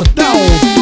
Portal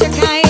Shakaya.